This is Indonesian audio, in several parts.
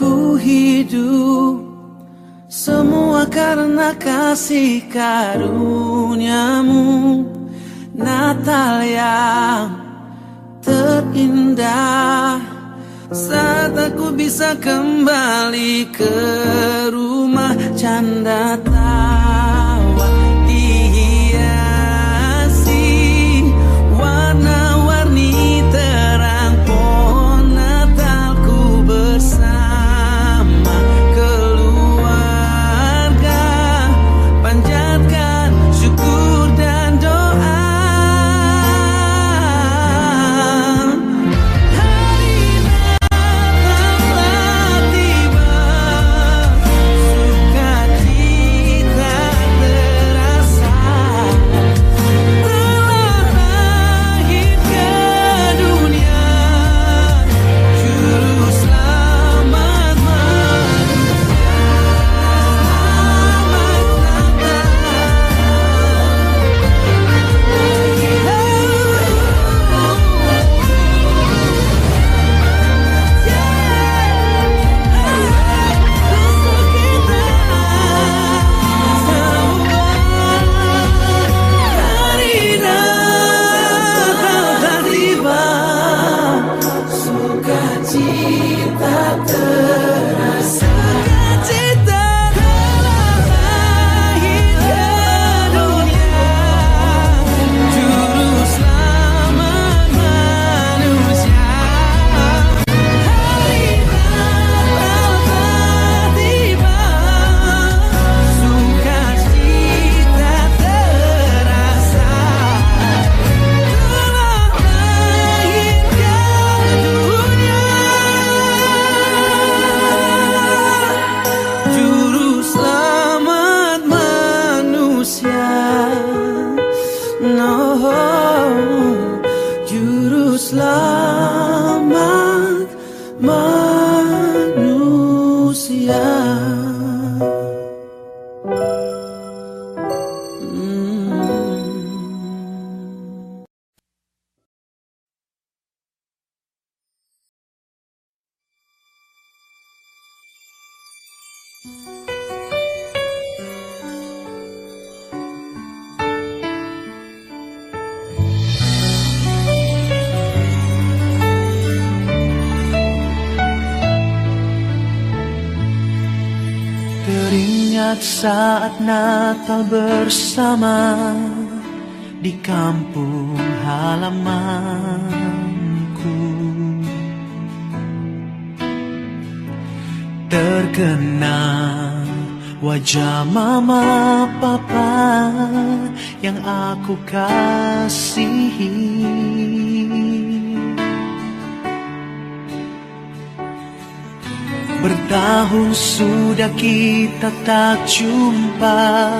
ku hidup semua karena kasih karuniamu. Natal yang terindah Saat aku bisa kembali ke rumah canda saat Natal bersama di kampung halamanku. Terkenang wajah mama papa yang aku kasihi Bertahun sudah kita tak jumpa.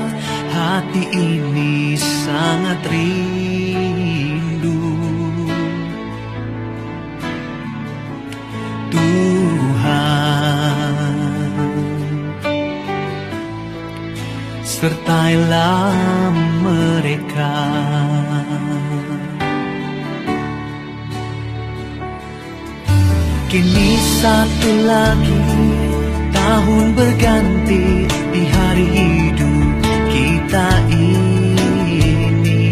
Hati ini sangat rindu. Tuhan Sertailah mereka. Kini satu lagi tahun berganti di hari hidup kita ini.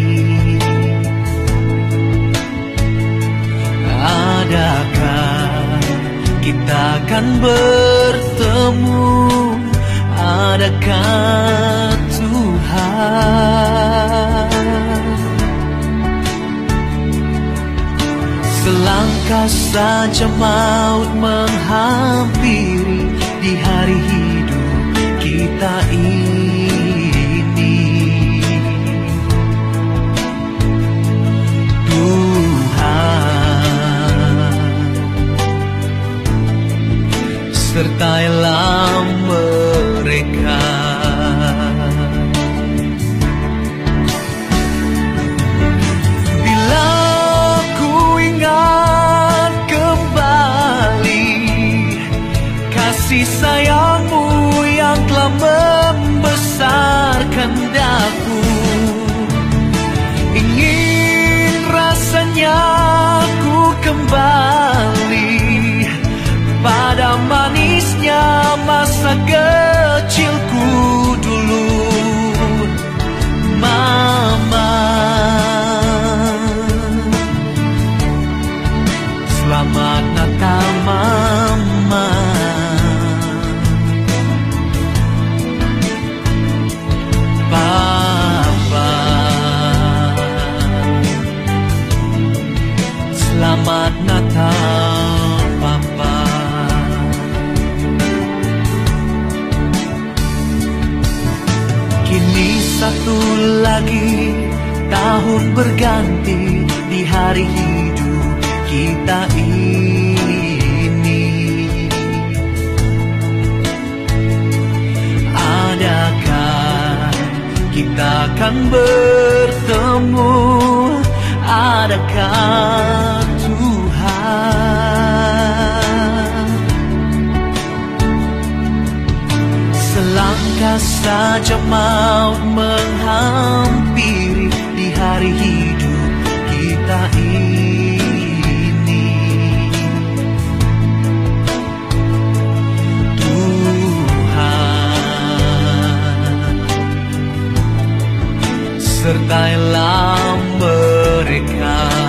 Adakah kita akan bertemu? Adakah Tuhan? Selangkah saja maut menghampiri di hari hidup kita ini. Tuhan Sertailah mereka sayangmu yang telah membesarkan daku akan bertemu. Adakah Tuhan? Selangkah saja mau menghampiri di hari ini sertailah mereka.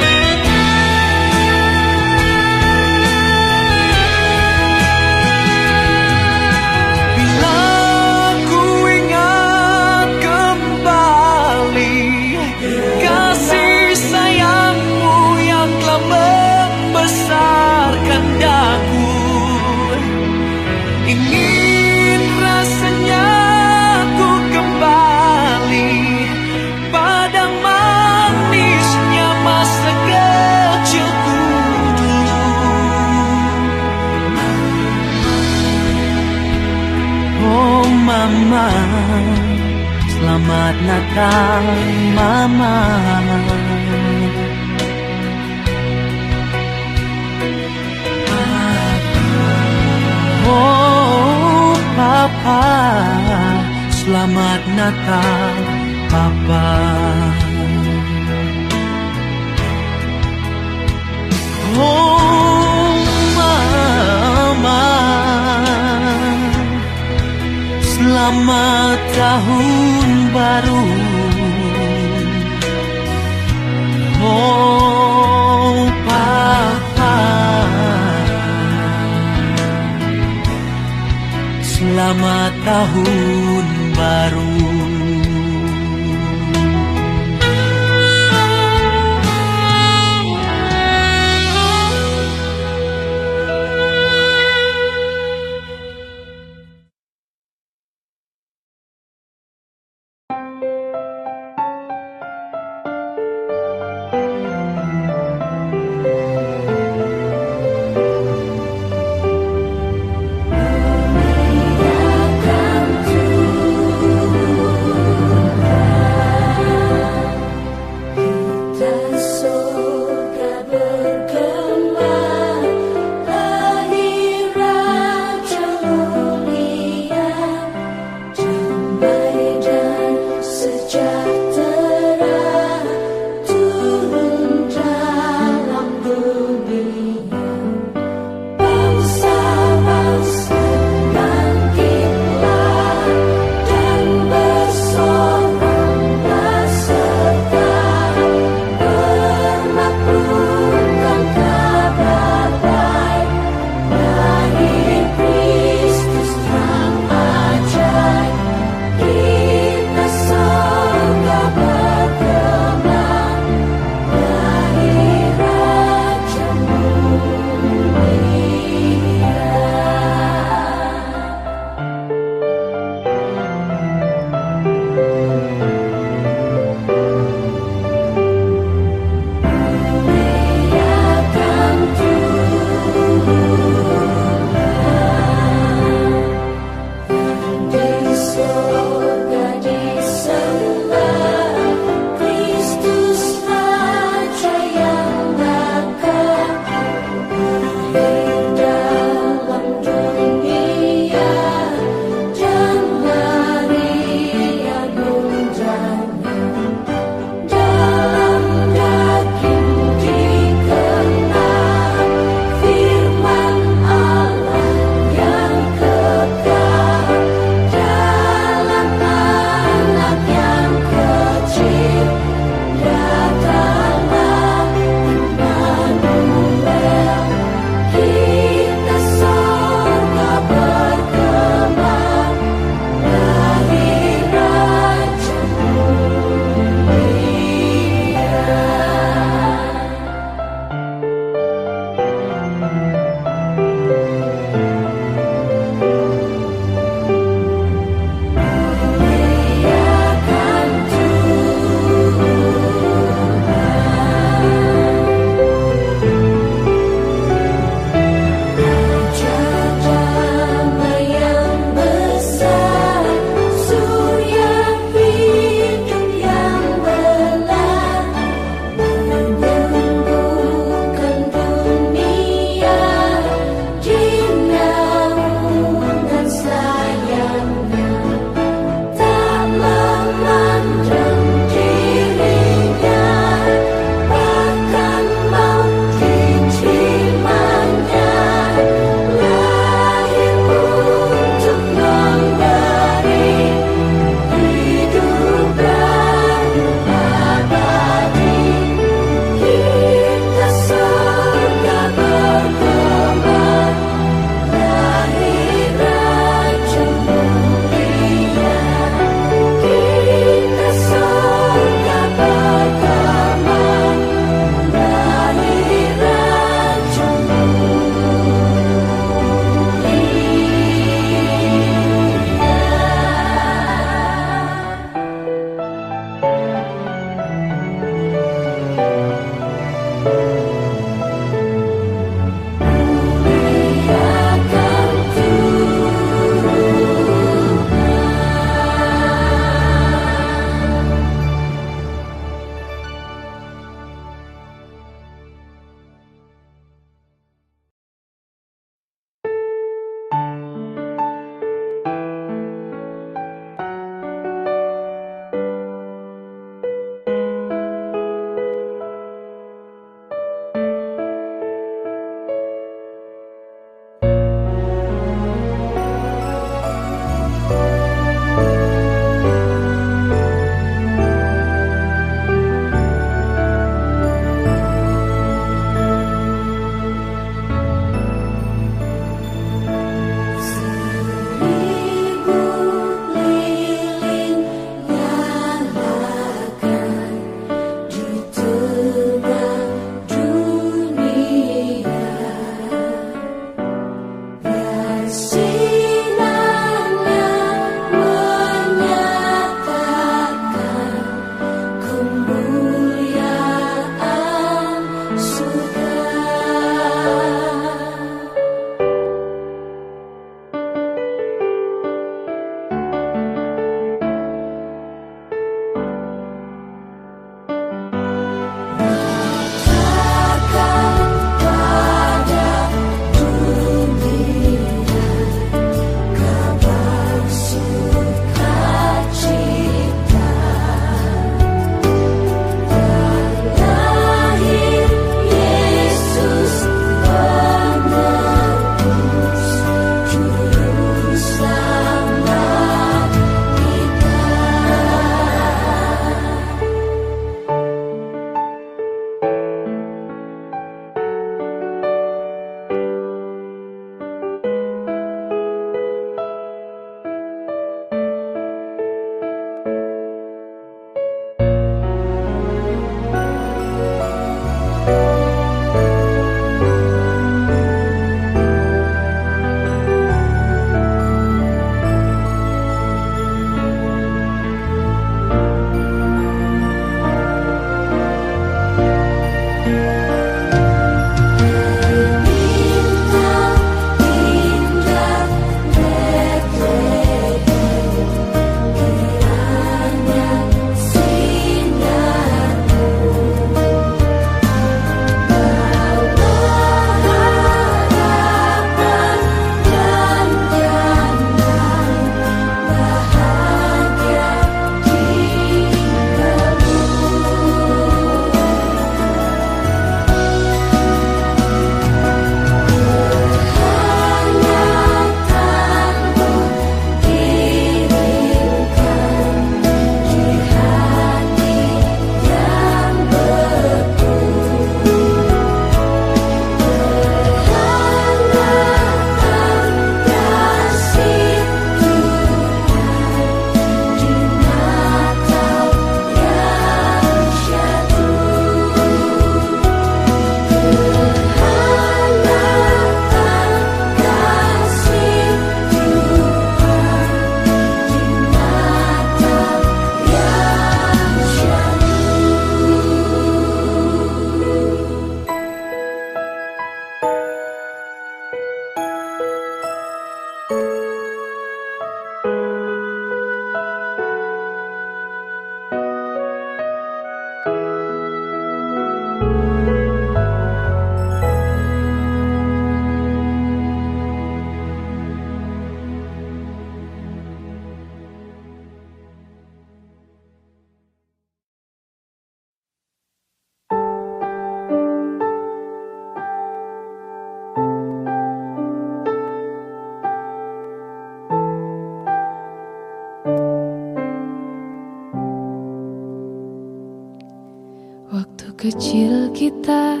Kita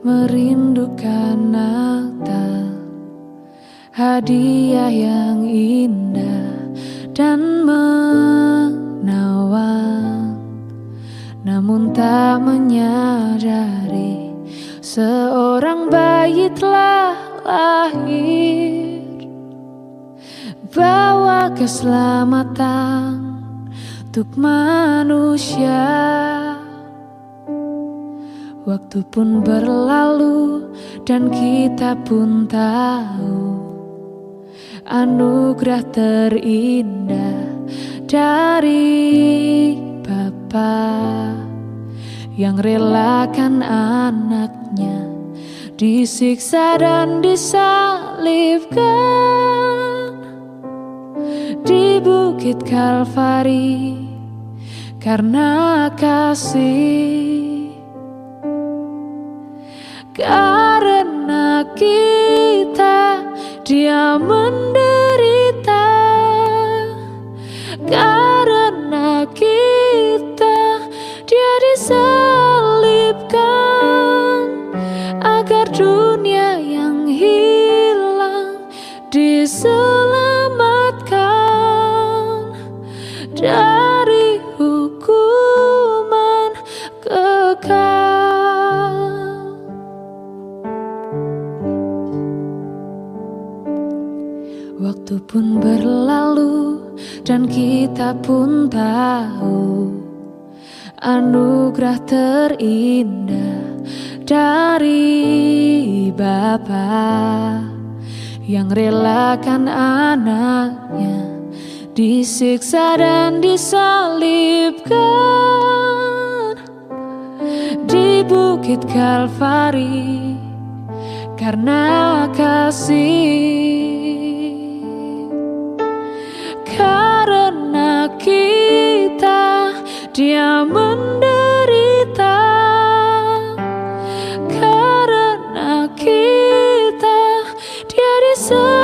merindukan Natal. Hadiah yang indah dan menawan Namun tak menyadari Seorang bayi telah lahir. Bawa keselamatan untuk manusia Waktu pun berlalu dan kita pun tahu Anugerah terindah dari Bapa Yang relakan anaknya Disiksa dan disalibkan Di bukit Kalvari Karena kasih karena kita dia menderita. Karena kita dia disalibkan. Agar dunia yang hilang diselamatkan pun berlalu dan kita pun tahu Anugerah terindah dari Bapa Yang relakan anaknya Disiksa dan disalibkan Di bukit Kalvari Karena kasih karena kita dia menderita. Karena kita dia disalibkan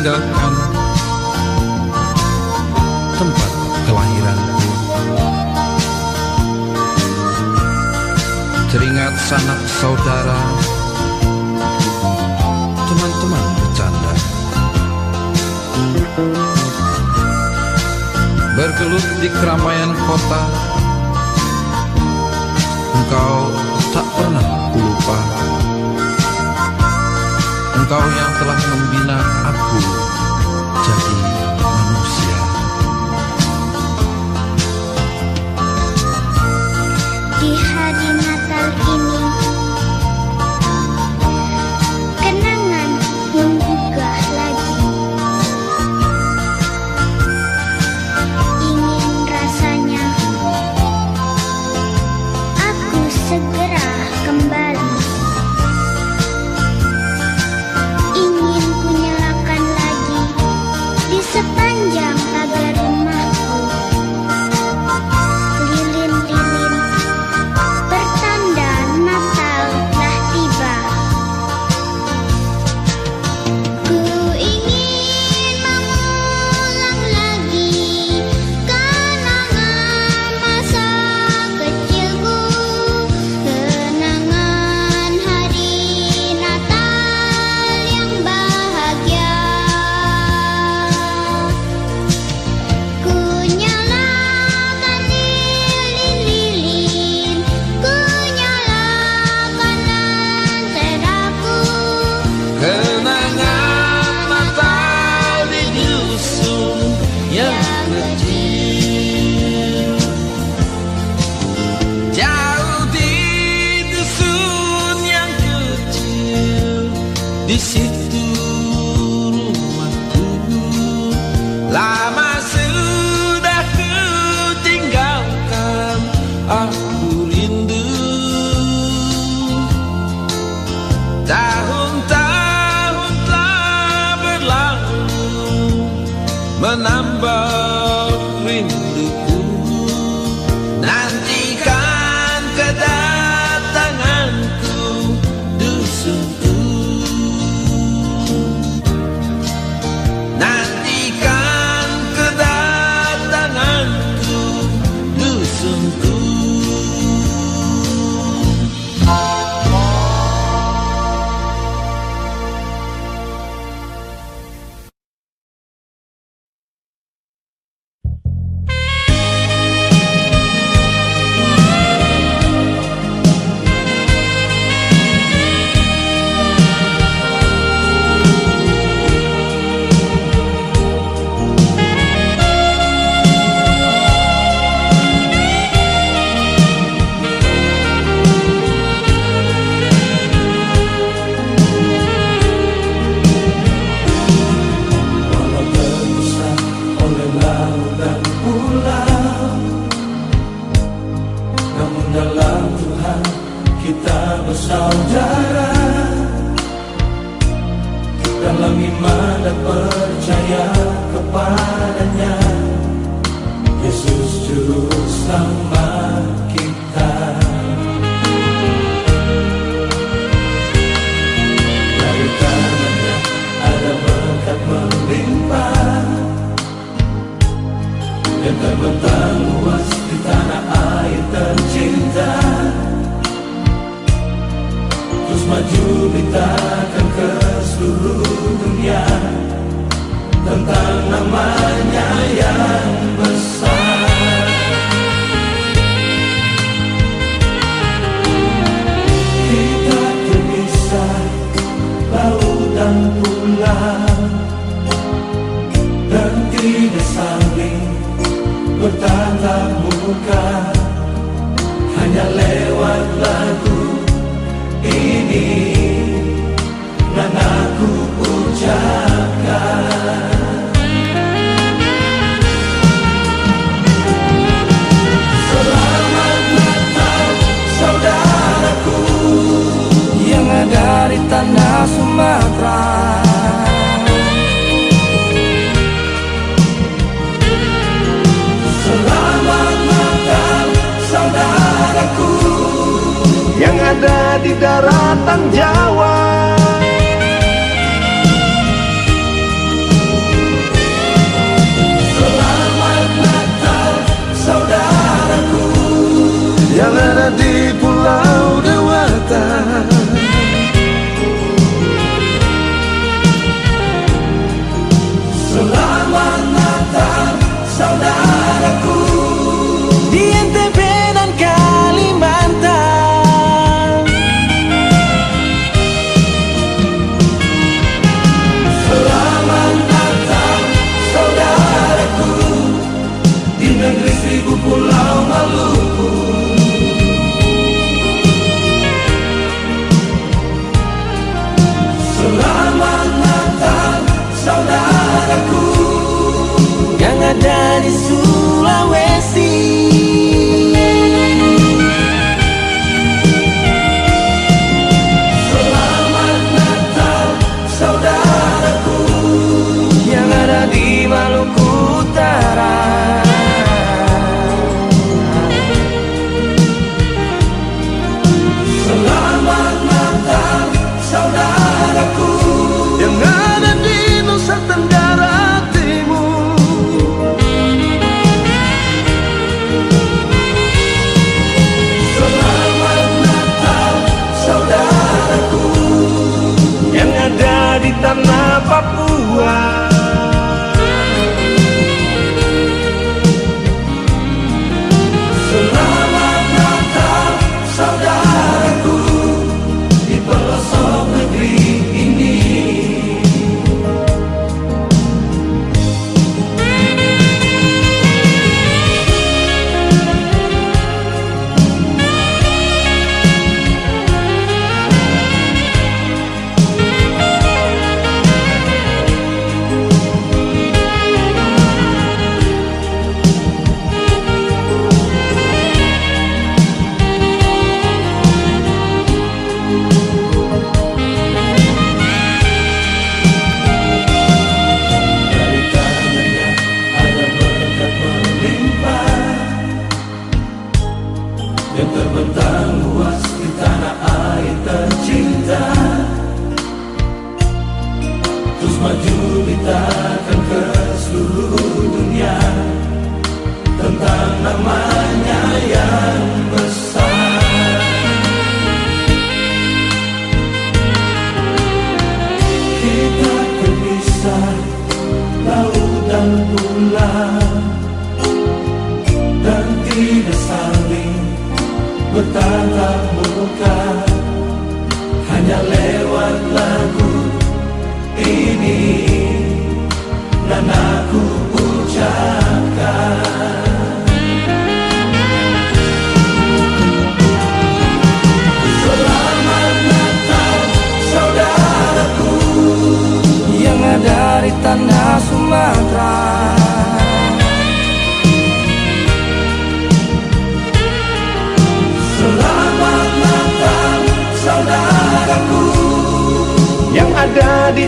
tinggalkan Tempat kelahiranku Teringat sanak saudara Teman-teman bercanda. Bergelut di keramaian kota Engkau tak pernah lupa. Engkau yang telah daratan Jawa. Selamat Natal saudaraku. Yang ada di pulau Dewa olhar e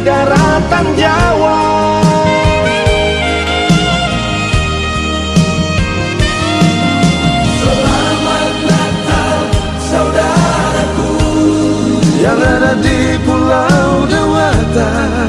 daratan Jawa. Selamat Natal saudaraku. Yang ada di pulau Dewata.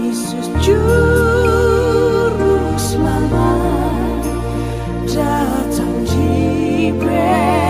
Yesus juru selamat datang di Bethlehem